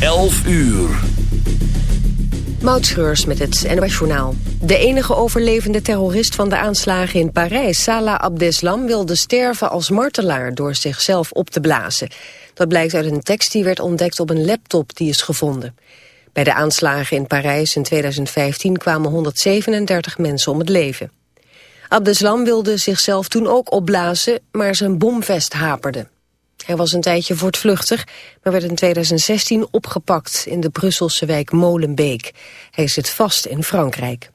11 uur. Moutschreurs met het NOS Journaal. De enige overlevende terrorist van de aanslagen in Parijs, Salah Abdeslam, wilde sterven als martelaar door zichzelf op te blazen. Dat blijkt uit een tekst die werd ontdekt op een laptop die is gevonden. Bij de aanslagen in Parijs in 2015 kwamen 137 mensen om het leven. Abdeslam wilde zichzelf toen ook opblazen, maar zijn bomvest haperde. Hij was een tijdje voortvluchtig, maar werd in 2016 opgepakt in de Brusselse wijk Molenbeek. Hij zit vast in Frankrijk.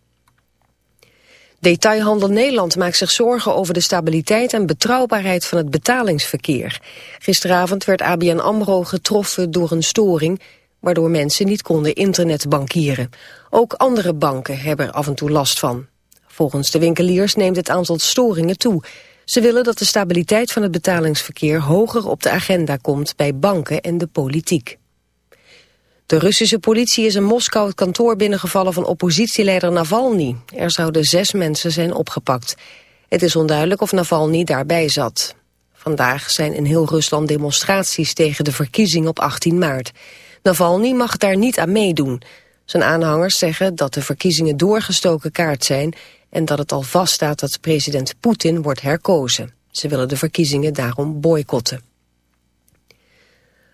Detailhandel Nederland maakt zich zorgen over de stabiliteit en betrouwbaarheid van het betalingsverkeer. Gisteravond werd ABN AMRO getroffen door een storing, waardoor mensen niet konden internetbankieren. Ook andere banken hebben er af en toe last van. Volgens de winkeliers neemt het aantal storingen toe. Ze willen dat de stabiliteit van het betalingsverkeer hoger op de agenda komt bij banken en de politiek. De Russische politie is in Moskou het kantoor binnengevallen van oppositieleider Navalny. Er zouden zes mensen zijn opgepakt. Het is onduidelijk of Navalny daarbij zat. Vandaag zijn in heel Rusland demonstraties tegen de verkiezing op 18 maart. Navalny mag daar niet aan meedoen. Zijn aanhangers zeggen dat de verkiezingen doorgestoken kaart zijn en dat het al vaststaat dat president Poetin wordt herkozen. Ze willen de verkiezingen daarom boycotten.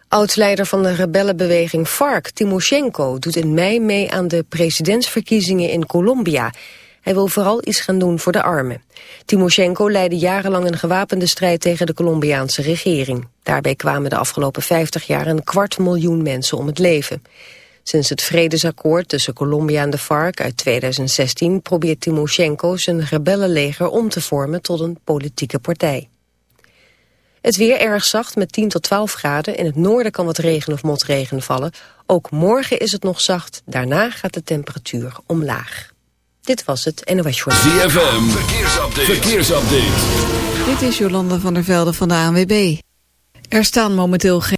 Oud-leider van de rebellenbeweging FARC, Timoshenko, doet in mei mee aan de presidentsverkiezingen in Colombia. Hij wil vooral iets gaan doen voor de armen. Timoshenko leidde jarenlang een gewapende strijd tegen de Colombiaanse regering. Daarbij kwamen de afgelopen 50 jaar een kwart miljoen mensen om het leven. Sinds het vredesakkoord tussen Colombia en de FARC uit 2016 probeert Timoshenko zijn rebellenleger om te vormen tot een politieke partij. Het weer erg zacht met 10 tot 12 graden. In het noorden kan wat regen of motregen vallen. Ook morgen is het nog zacht. Daarna gaat de temperatuur omlaag. Dit was het NOS Journal. ZFM, verkeersupdate. verkeersupdate. Dit is Jolanda van der Velde van de ANWB. Er staan momenteel geen...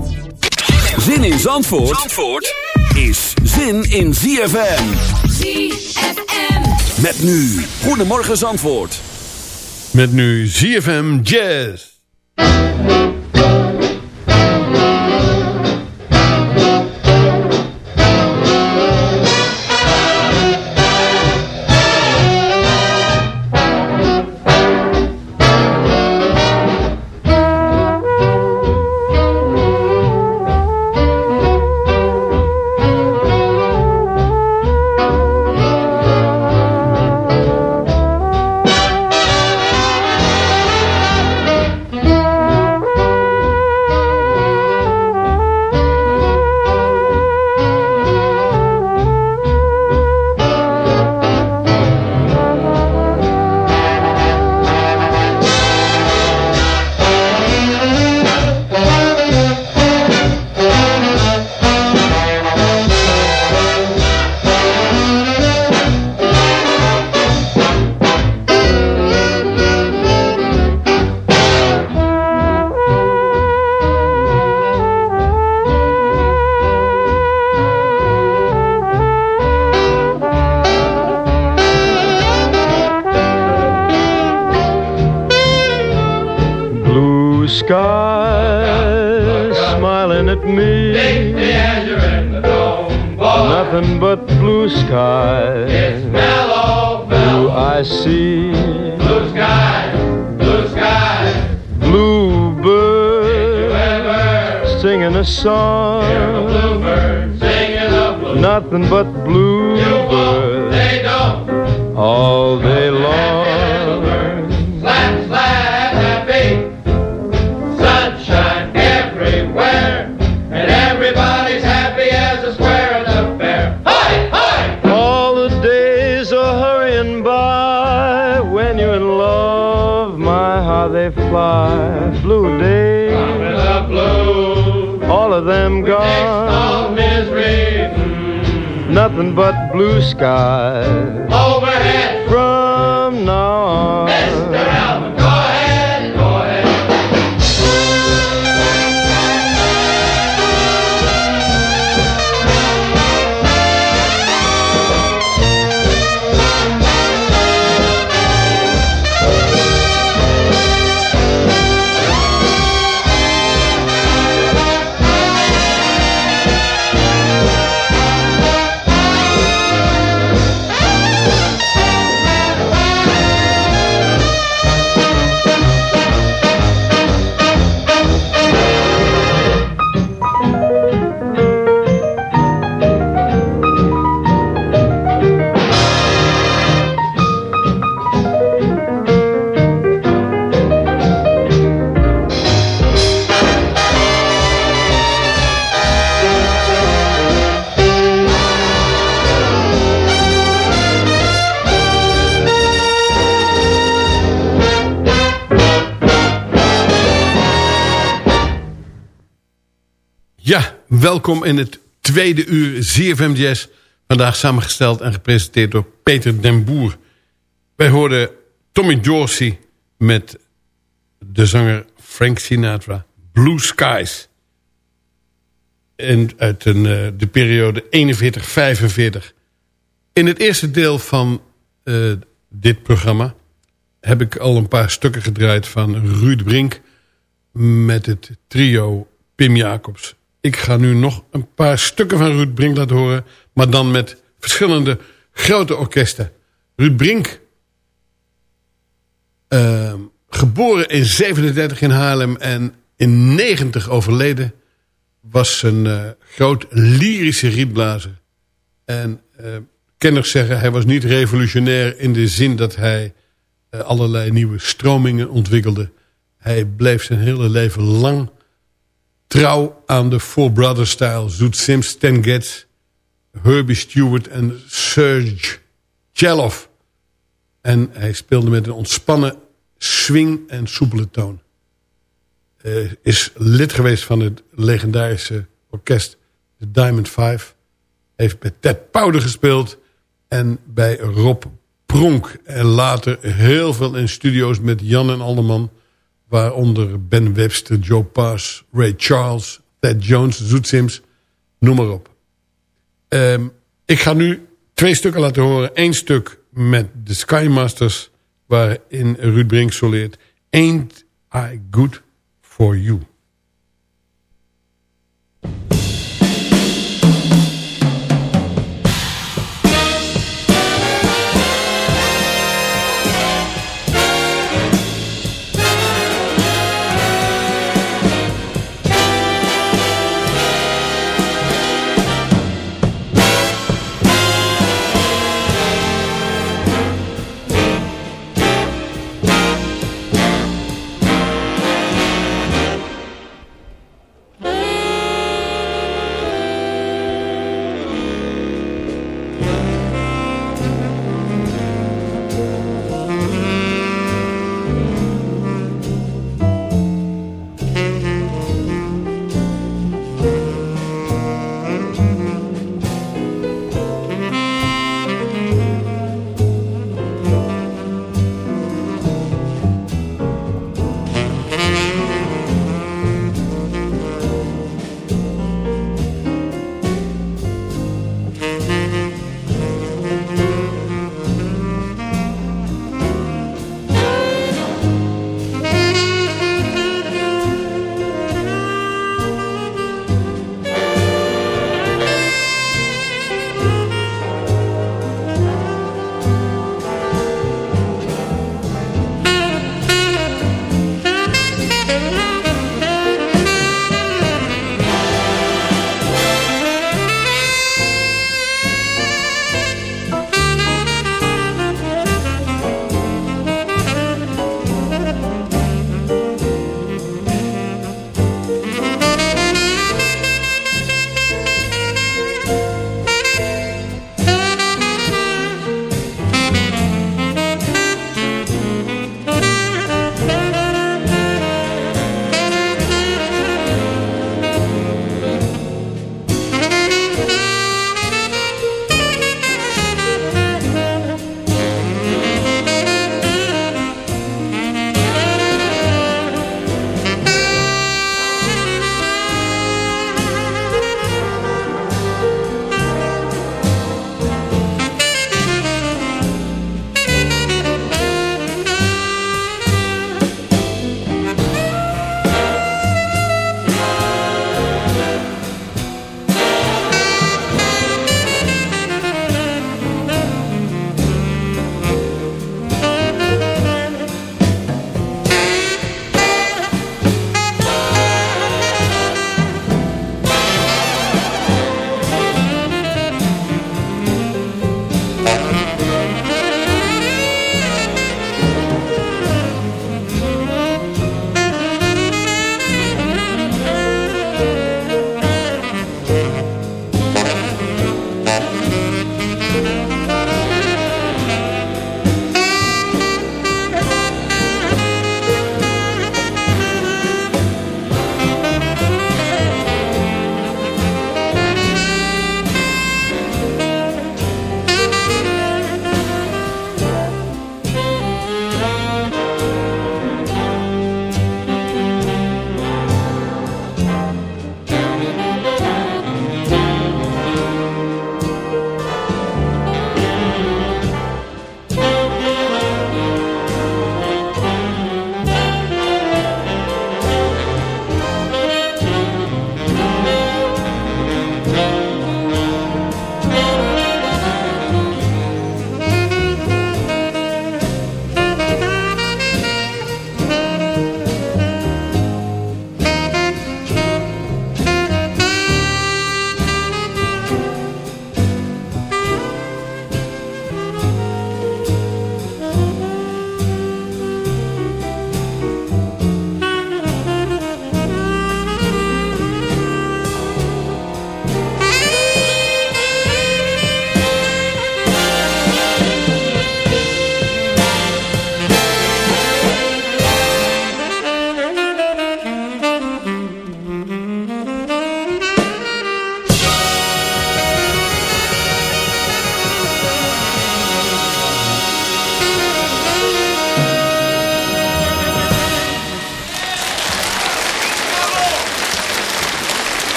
Zin in Zandvoort, Zandvoort is zin in ZFM. ZFM. Met nu, Goedemorgen Zandvoort. Met nu ZFM Jazz. From welkom in het tweede uur ZFM. Vandaag samengesteld en gepresenteerd door Peter den Boer. Wij hoorden Tommy Dorsey met de zanger Frank Sinatra. Blue Skies. En uit een, eh, de periode 41-45. In het eerste deel van eh, dit programma... heb ik al een paar stukken gedraaid van Ruud Brink... met het trio Pim Jacobs. Ik ga nu nog een paar stukken van Ruud Brink laten horen... maar dan met verschillende grote orkesten. Ruud Brink, eh, geboren in 37 in Haarlem en in 90 overleden... was een eh, groot lyrische rietblazer. En eh, kenners zeggen, hij was niet revolutionair... in de zin dat hij eh, allerlei nieuwe stromingen ontwikkelde. Hij bleef zijn hele leven lang trouw aan de Four Brothers-stijl. Zoet Sims, Stan Getz, Herbie Stewart en Serge Cheloff. En hij speelde met een ontspannen swing en soepele toon. Eh, is lid geweest van het legendarische orkest de Diamond Five. Heeft met Ted Powder gespeeld. En bij Rob Pronk. En later heel veel in studio's met Jan en Alderman. Waaronder Ben Webster, Joe Pass, Ray Charles, Ted Jones, Zoet Sims. Noem maar op. Ehm, ik ga nu twee stukken laten horen. Eén stuk met de Skymasters. Waarin Ruud Brink soleert. Ain't I good for you.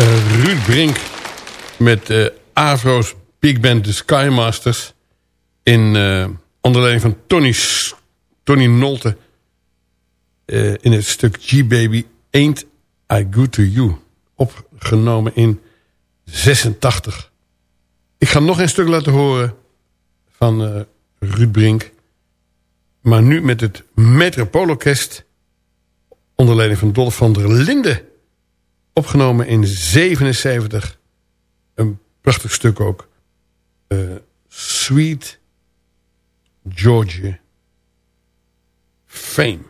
Eh, Ruud Brink met eh Avro's Big Band The Skymasters... in eh onder leiding van Tony, Tony Nolte... eh, in het stuk G-Baby Ain't I Good To You... opgenomen in 86. Ik ga nog een stuk laten horen van eh, Ruud Brink... maar nu met het Metropoolorkest... onder leiding van Dolph van der Linden... Opgenomen in 77. Een prachtig stuk ook. Eh, Sweet Georgia. Fame.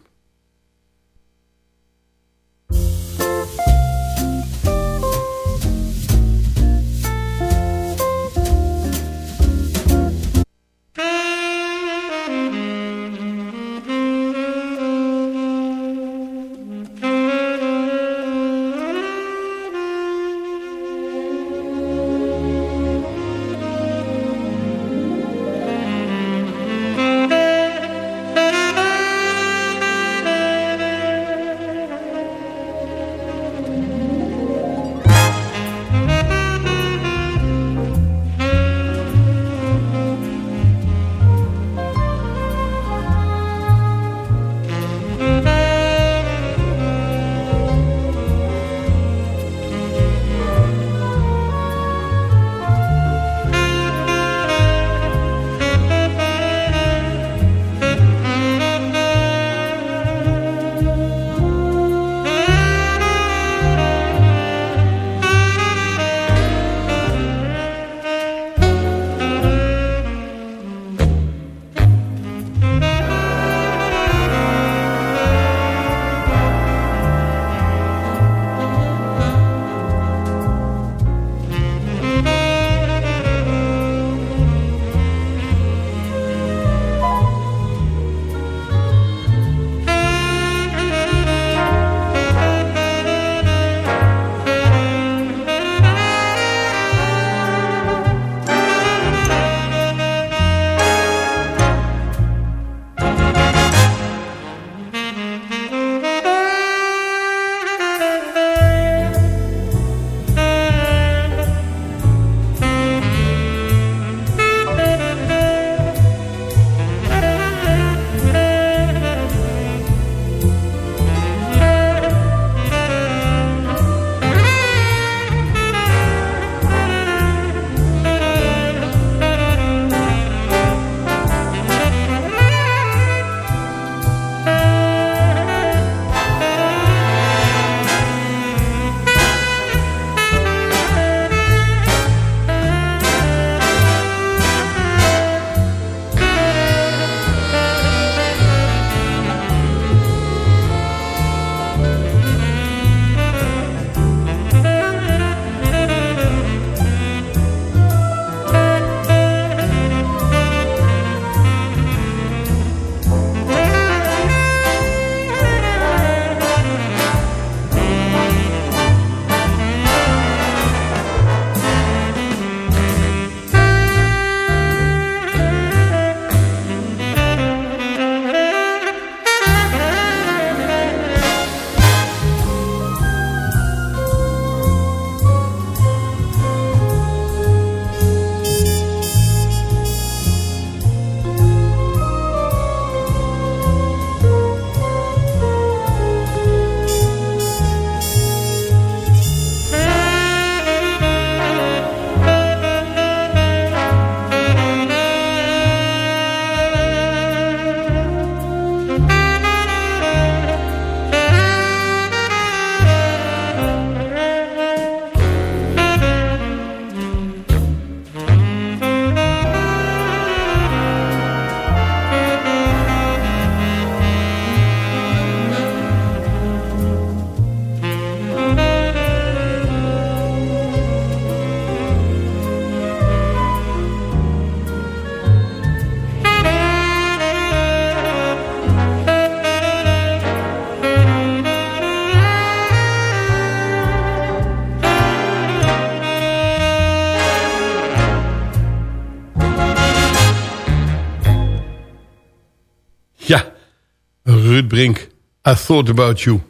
I thought about you.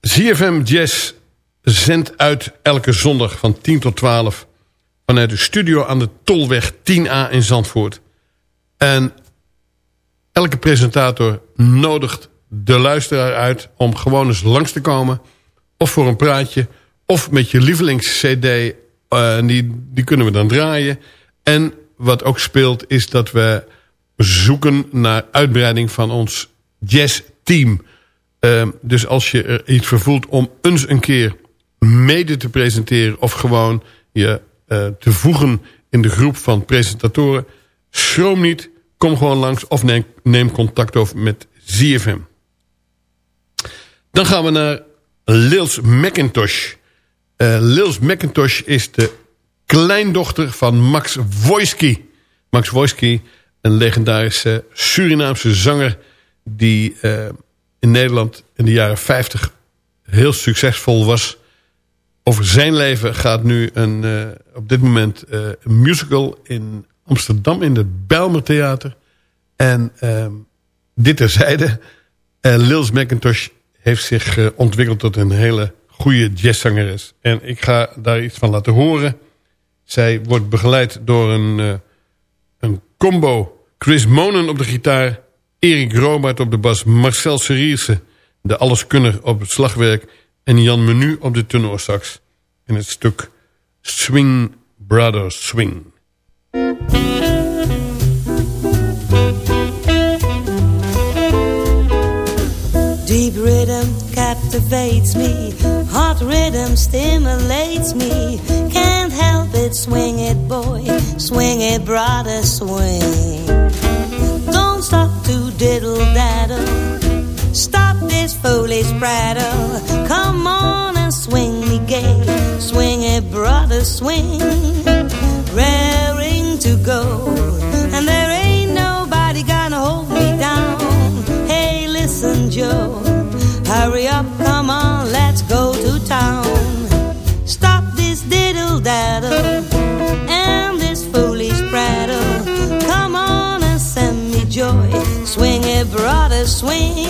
ZFM Jazz zendt uit elke zondag van 10 tot 12... vanuit de studio aan de Tolweg 10A in Zandvoort. En elke presentator nodigt de luisteraar uit... om gewoon eens langs te komen. Of voor een praatje. Of met je lievelings-cd. eh, die, die kunnen we dan draaien. En wat ook speelt is dat we zoeken naar uitbreiding van ons jazzteam. Ehm, dus als je er iets voor voelt om eens een keer mede te presenteren... of gewoon je eh, te voegen in de groep van presentatoren... schroom niet, kom gewoon langs of neem, neem contact over met ZFM. Dan gaan we naar Lils McIntosh. Eh, Lils McIntosh is de kleindochter van Max Wojski. Max Wojski, een legendarische Surinaamse zanger... die eh, in Nederland in de jaren 50 heel succesvol was. Over zijn leven gaat nu een, eh, op dit moment eh, een musical in Amsterdam... in het Bijlmer Theater. En ehm, dit terzijde. Lils McIntosh heeft zich ontwikkeld tot een hele goede jazzzangeres. En ik ga daar iets van laten horen. Zij wordt begeleid door een, een combo. Chris Monen op de gitaar. Erik Robaert op de bas. Marcel Serierse, de alleskunner op het slagwerk. En Jan Menu op de tenorsax. In het stuk Swing Brothers Swing. Deep rhythm captivates me. Hot rhythm stimulates me. Can't help it, swing it, boy. Swing it, brother, swing. Don't stop to diddle daddle. Stop this foolish prattle. Come on and swing me gay. Swing it, brother, swing. Raring to go. And there ain't nobody gonna hold me down. Hey, listen, Joe. Hurry up, come on, let's go to town. Stop this diddle daddle and this foolish prattle. Come on and send me joy. Swing it, brother, swing.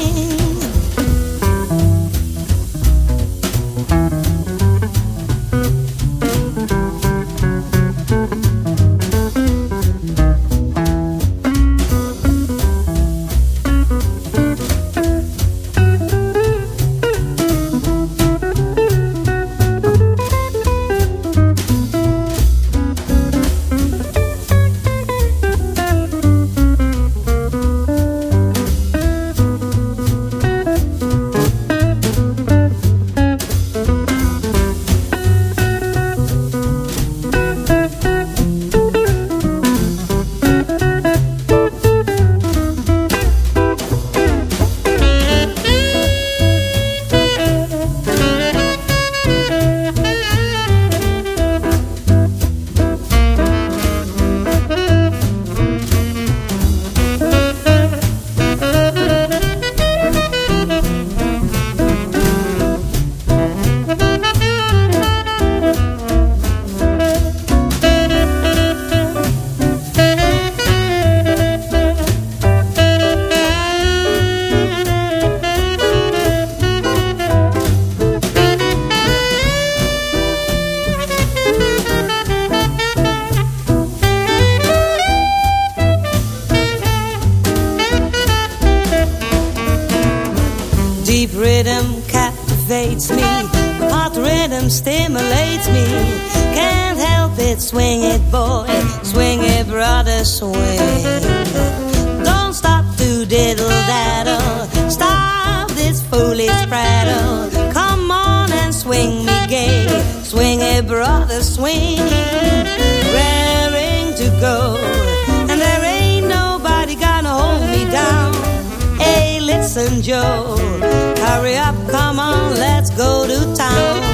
Diddle daddle. Stop this foolish prattle. Come on and swing me gay. Swing it, brother, swing. Raring to go. And there ain't nobody gonna hold me down. Hey, listen, Joe. Hurry up, come on, let's go to town.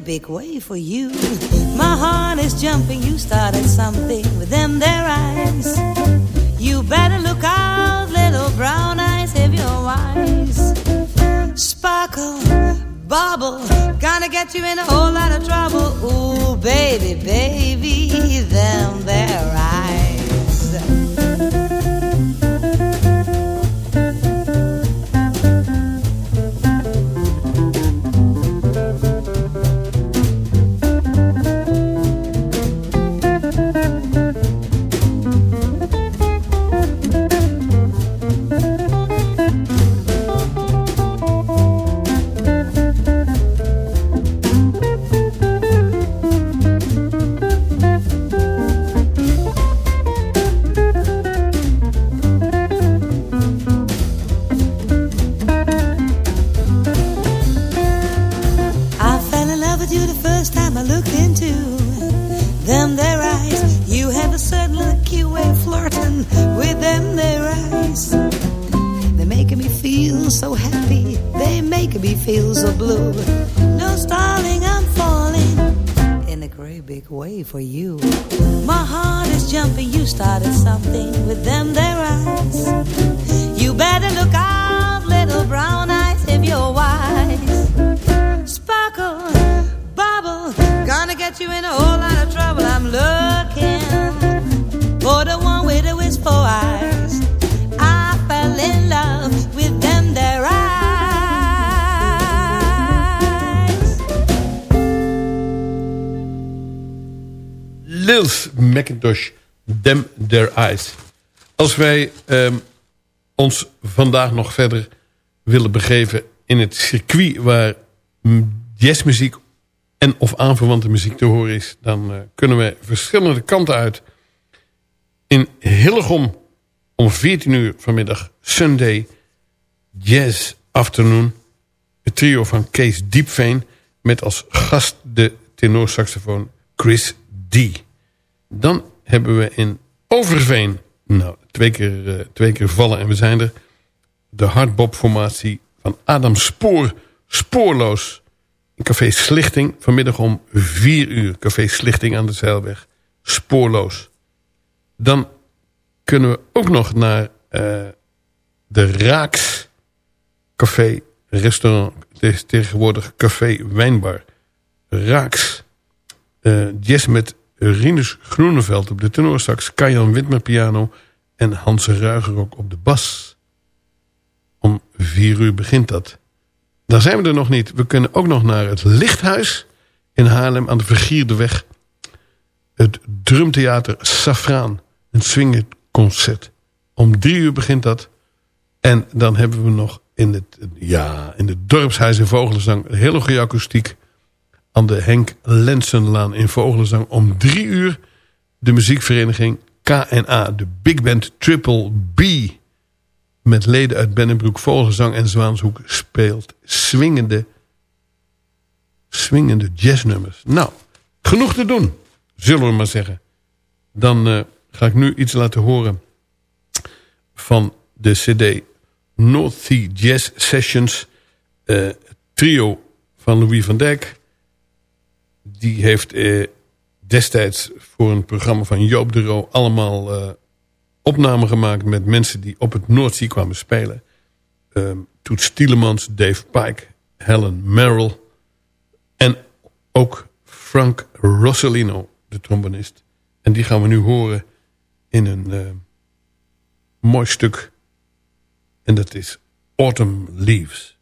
Big way for you. My heart is jumping. You started something with them their eyes. You better look out, little brown eyes, if you're wise. Sparkle, bubble, gonna get you in a whole lot of trouble. Ooh, baby, baby, them there eyes. They make me feel blue. No, darling, I'm falling in a great big way for you. My heart is jumping. You started something with them their eyes. Lils McIntosh, Them Their Eyes. Als wij ehm, ons vandaag nog verder willen begeven in het circuit waar jazzmuziek en of aanverwante muziek te horen is... dan eh, kunnen we verschillende kanten uit. In Hillegom om 14 uur vanmiddag Sunday Jazz Afternoon. Het trio van Kees Diepveen met als gast de tenorsaxofoon Chris D. Dan hebben we in Overveen, nou twee keer, eh, twee keer vallen en we zijn er... de hardbop-formatie van Adam Spoor, Spoorloos... Café Slichting, vanmiddag om 4 uur. Café Slichting aan de Zeilweg, Spoorloos. Dan kunnen we ook nog naar eh, de Raaks Café Restaurant. Het is tegenwoordig Café Wijnbar. Raaks. jazz met Rinus Groeneveld op de tenorsax. Kajan Witmer piano. En Hans Ruigerok op de bas. Om vier uur begint dat. Daar zijn we er nog niet. We kunnen ook nog naar het Lichthuis in Haarlem aan de Vergierde Weg. Het drumtheater Safraan. Een swingconcert. Om drie uur begint dat. En dan hebben we nog in het, ja, in het dorpshuis in Vogelenzang... hele goede akoestiek aan de Henk Lensenlaan in Vogelenzang. Om drie uur de muziekvereniging KNA, de Big Band Triple B... met leden uit Bennenbroek, Vogelenzang en Zwaanshoek... speelt swingende, swingende jazznummers. Nou, genoeg te doen, zullen we maar zeggen. Dan eh, ga ik nu iets laten horen van de cd North Sea Jazz Sessions. eh, trio van Louis van Dijk. Die heeft eh, destijds voor een programma van Joop de Roo... allemaal eh, opnamen gemaakt met mensen die op het Noordzee kwamen spelen. Ehm Toet Dave Pike, Helen Merrill... en ook Frank Rossellino, de trombonist. En die gaan we nu horen in een eh, mooi stuk. En dat is Autumn Leaves.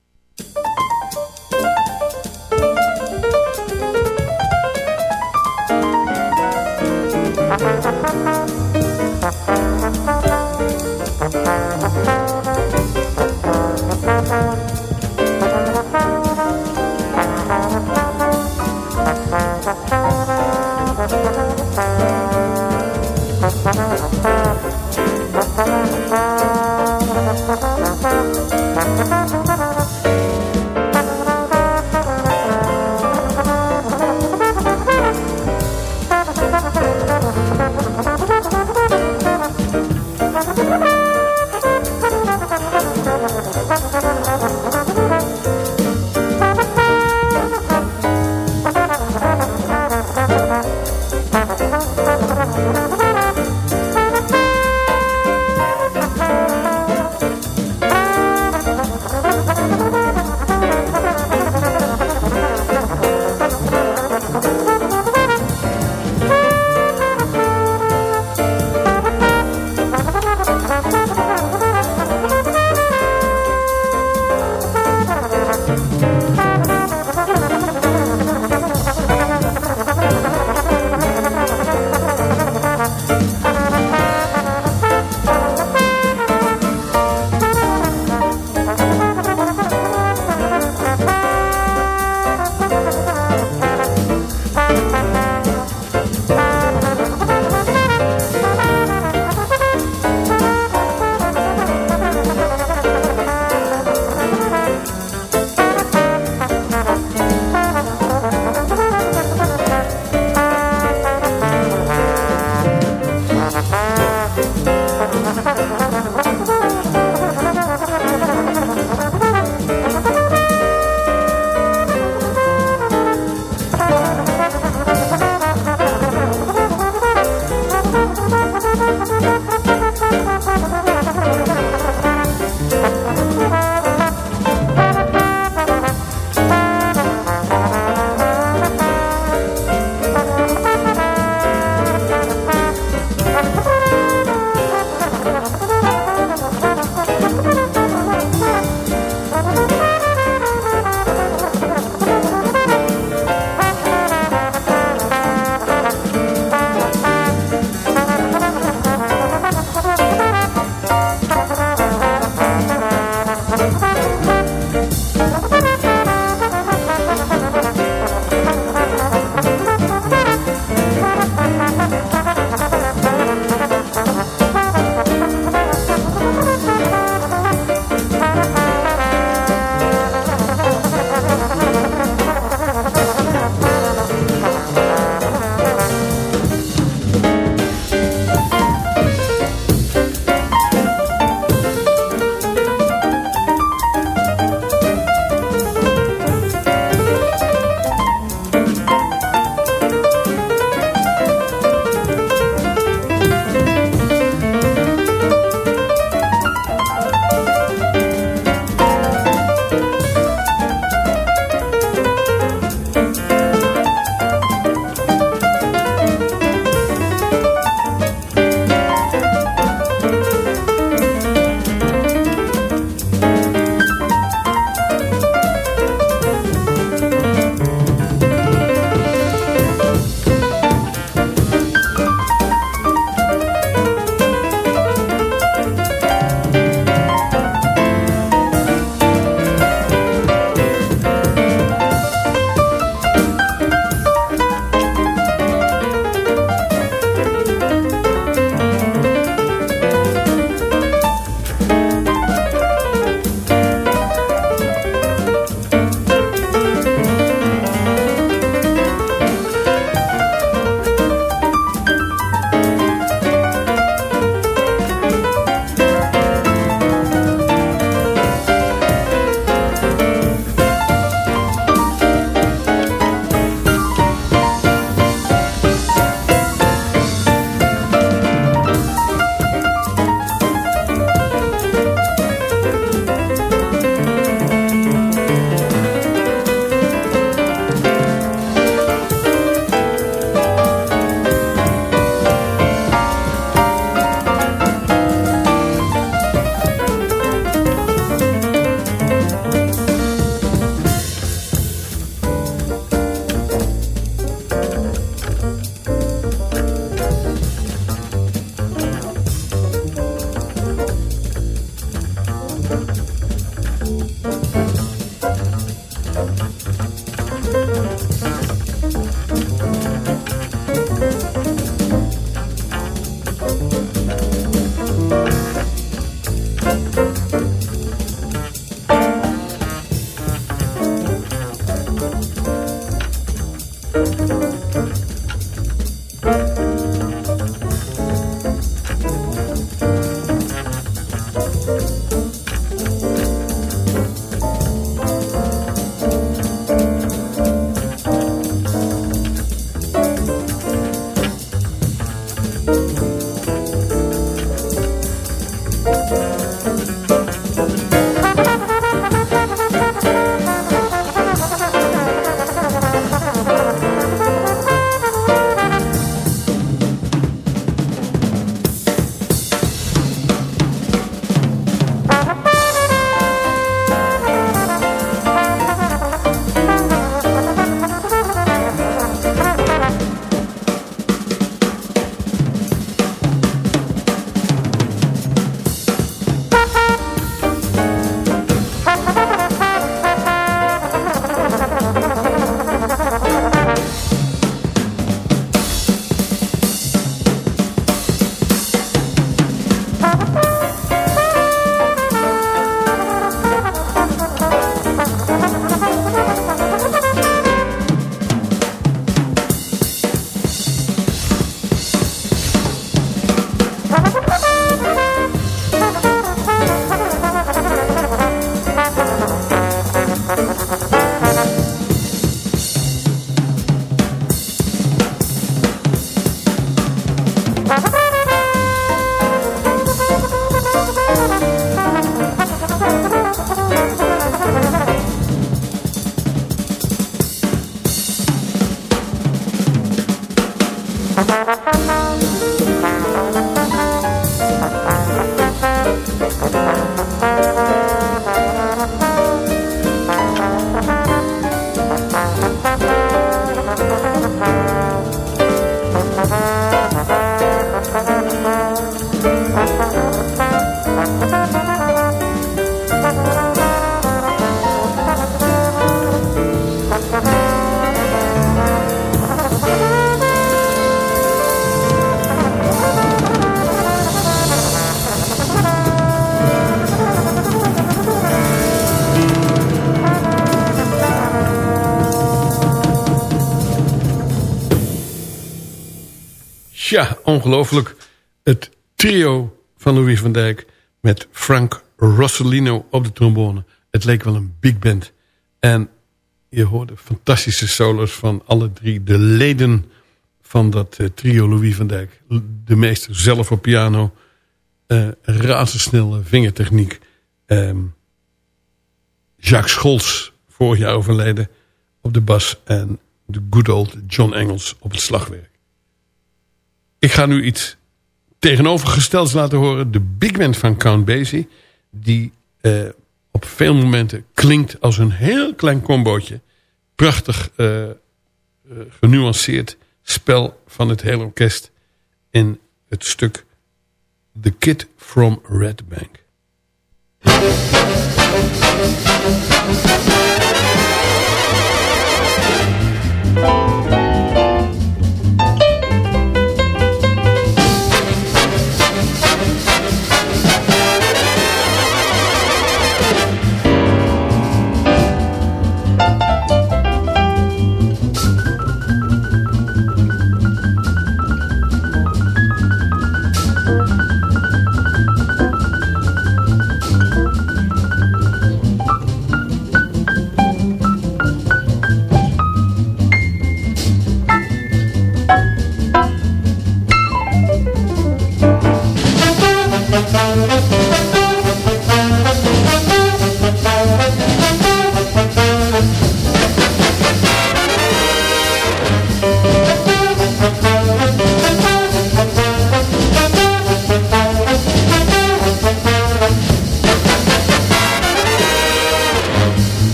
Ongelooflijk. Het trio van Louis van Dijk met Frank Rossellino op de trombone. Het leek wel een big band. En je hoorde fantastische solos van alle drie de leden van dat eh, trio Louis van Dijk. De meester zelf op piano. eh razendsnelle vingertechniek. Ehm, Jacques Scholz, vorig jaar overleden, op de bas. En de good old John Engels op het slagwerk. Ik ga nu iets tegenovergestelds laten horen. De big band van Count Basie. Die eh, op veel momenten klinkt als een heel klein combootje. Prachtig eh, eh, genuanceerd spel van het hele orkest. In het stuk The Kid from Red Bank.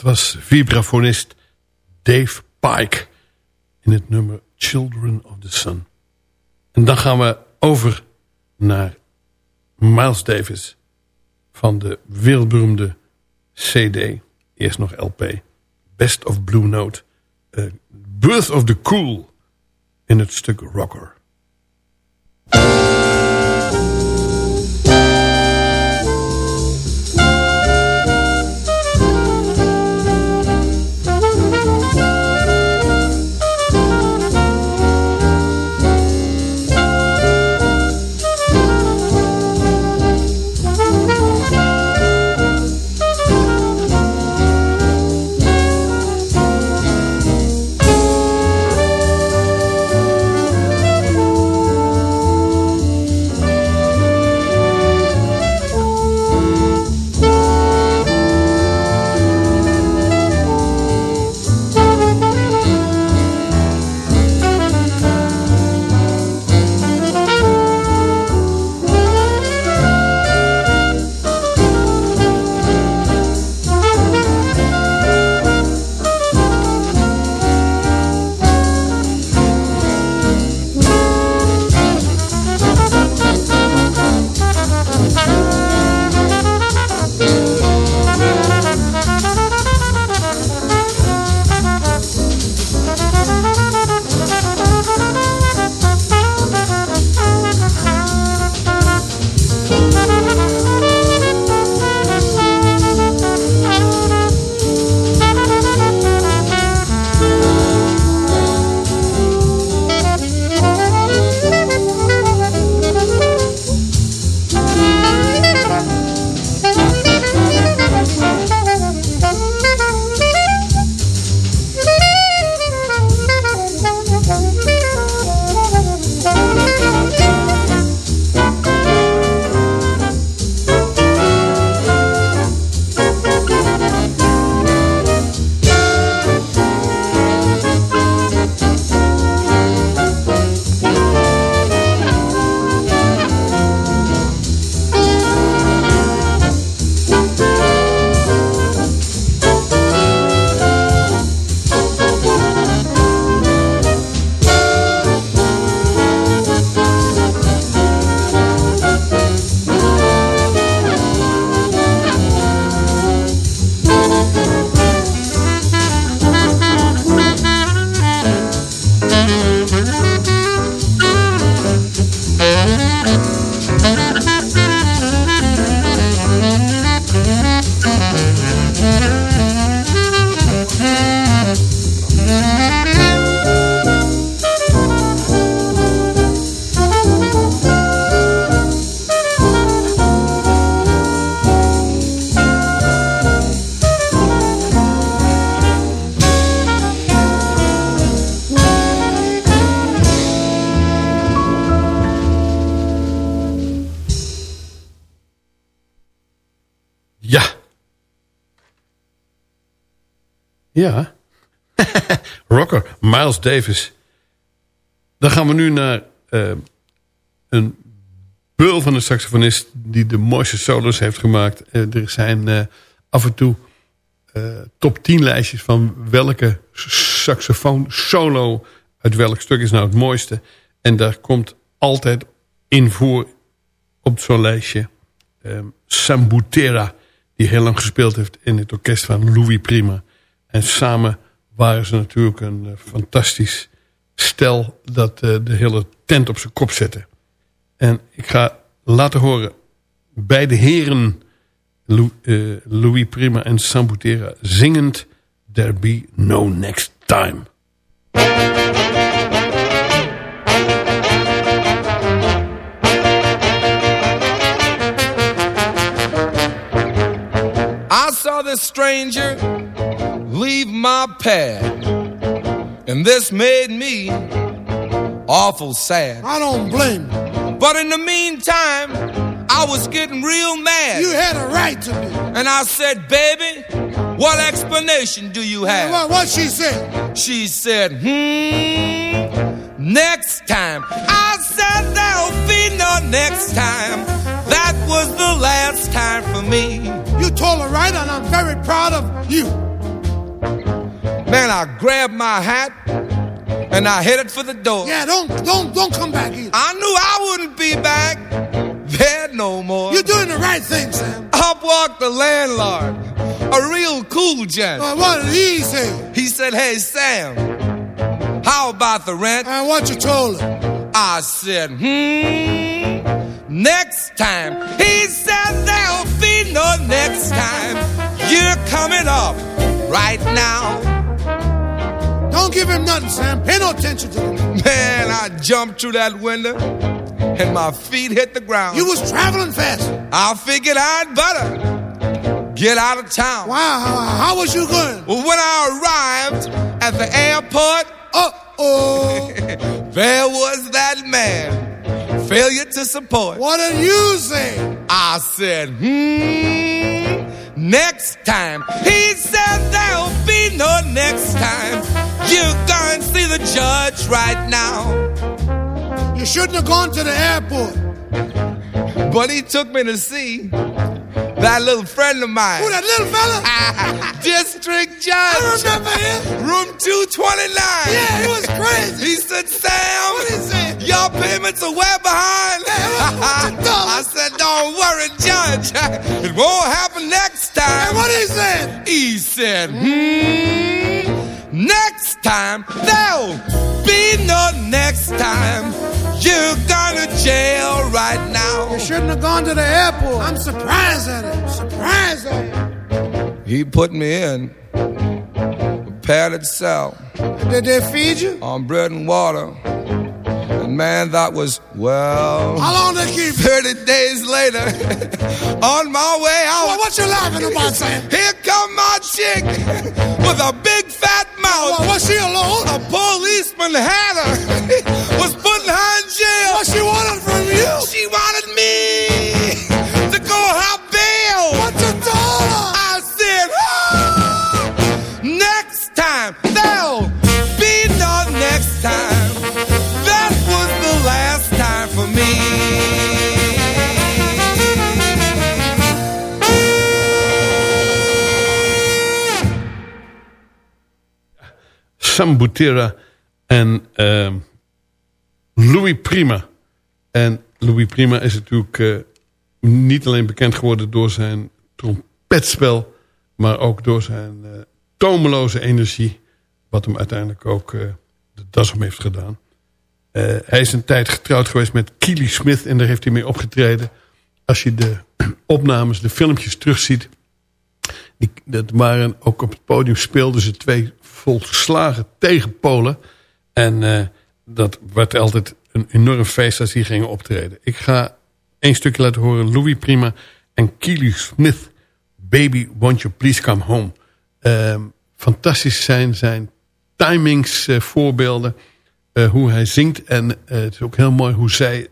Dat was vibrafonist Dave Pike in het nummer Children of the Sun. En dan gaan we over naar Miles Davis van de wereldberoemde CD, eerst nog LP, Best of Blue Note, uh, Birth of the Cool in het stuk Rocker. Ja. Rocker, Miles Davis. Dan gaan we nu naar uh, een beul van een saxofonist... die de mooiste solos heeft gemaakt. Uh, er zijn uh, af en toe top 10 lijstjes... van welke saxofoon solo uit welk stuk is nou het mooiste. En daar komt altijd in voor op zo'n lijstje... Sambutera die heel lang gespeeld heeft in het orkest van Louis Prima. En samen waren ze natuurlijk een uh, fantastisch stel dat uh, de hele tent op zijn kop zette. En ik ga laten horen beide heren Lou, uh, Louis Prima en Sambutera zingend There Be No Next Time. Saw this stranger leave my pad, and this made me awful sad. I don't blame you. But in the meantime, I was getting real mad. You had a right to be. And I said, baby, what explanation do you have? What, what she said? She said, hmm, next time. I said, there'll be no next time. That was the last time for me. You told her right, and I'm very proud of you. Man, I grabbed my hat and I headed for the door. Yeah, don't don't don't come back either. I knew I wouldn't be back there no more. You're doing the right thing, Sam. Up walked the landlord, a real cool gent. Uh, what did he say? He said, Hey, Sam, how about the rent? And what you told him? I said, Hmm, next time. He said, There'll be no next time. You're coming up right now. Don't give him nothing, Sam. Pay no attention to him. Man, I jumped through that window and my feet hit the ground. You was traveling fast. I figured I'd better get out of town. Wow, how, how was you going? Well, when I arrived at the airport, Uh-oh. there was that man. Failure to support. what did you say? I said, hmm, next time. He said there'll be no next time. You go and see the judge right now. You shouldn't have gone to the airport. But he took me to see that little friend of mine. Who, that little fella? District judge. I remember him. Room 229. Yeah, he was crazy. He said, Sam, What he say? your payments are way behind. I said, don't worry, Judge. It won't happen next time. And what he said? He said, hmm, next time, there'll be no next time. You're going to jail right now. You shouldn't have gone to the airport. I'm surprised at it. Surprised at it. He put me in a padded cell Did they feed you? on bread and water. And man, that was, well, How long they keep you? 30 days later, on my way Well, out, what you laughing about, Sam? here come my chick with a big fat policeman had her, was putting her in jail. What she wanted from you? She wanted me to go have bail. What you told her? I said, "Ah, next time, there'll be no next time. That was the last time for me. Sam Butera en ehm, Louis Prima. En Louis Prima is natuurlijk eh, niet alleen bekend geworden door zijn trompetspel... maar ook door zijn eh, tomeloze energie... wat hem uiteindelijk ook eh, de das om heeft gedaan. Hij is een tijd getrouwd geweest met Keely Smith... en daar heeft hij mee opgetreden. Als je de opnames, de filmpjes terugziet... Die, dat waren ook op het podium speelden ze twee volslagen tegenpolen. En eh, dat werd altijd een enorm feest als die gingen optreden. Ik ga één stukje laten horen. Louis Prima en Keely Smith. Baby, won't you please come home. Ehm, fantastisch zijn zijn timings eh, voorbeelden. eh, hoe hij zingt. En het is ook heel mooi hoe zij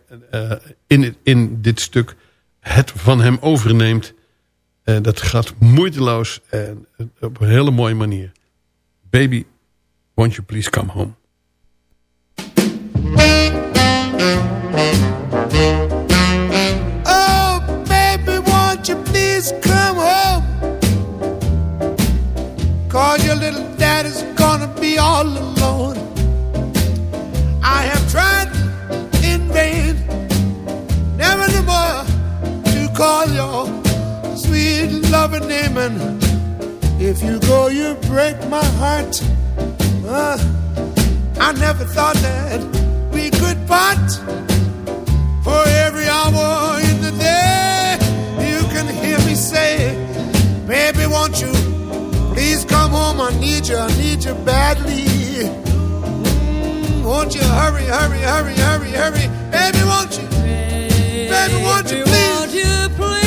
in, in dit stuk het van hem overneemt. Dat gaat moeiteloos en op een hele mooie manier. Baby, won't you please come home? I never thought that part. For every hour in the day, you can hear me say, Baby, won't you please come home? I need you, I need you badly. Mm, won't you hurry, hurry, hurry, hurry, hurry? Baby, won't you? Baby, won't you please?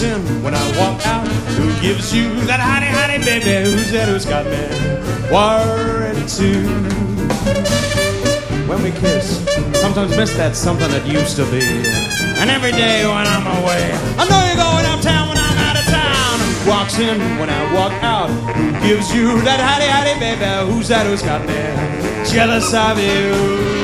When I walk out? Who gives you that howdy, howdy, baby? Who's that who's got me worried too? When we kiss, sometimes miss that something that used to be. And every day when I'm away, I know you're going uptown when I'm out of town. Who walks in when I walk out? Who gives you that howdy, howdy, baby? Who's that who's got me jealous of you?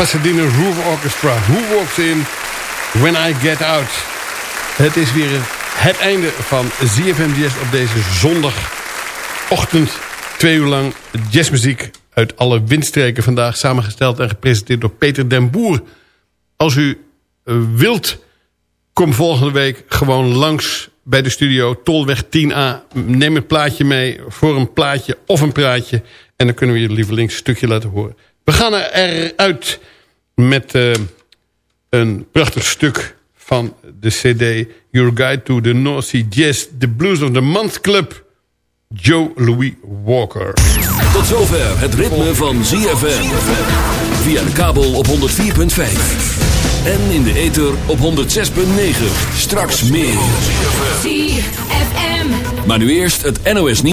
Pasadena Roof Orchestra. Who walks in when I get out? Het is weer het einde van ZFM Jazz op deze zondagochtend. Twee uur lang jazzmuziek uit alle windstreken vandaag. Samengesteld en gepresenteerd door Peter den Boer. Als u eh, wilt, kom volgende week gewoon langs bij de studio. Tolweg 10A. Neem een plaatje mee voor een plaatje of een praatje. En dan kunnen we je lievelingsstukje laten horen. We gaan eruit met eh, een prachtig stuk van de cd... Your Guide to the North Sea Jazz, The Blues of the Month Club... Joe Louis Walker. Tot zover het ritme van ZFM. Via de kabel op 104.5. En in de ether op 106.9. Straks meer. ZFM. Maar nu eerst het NOS nieuws.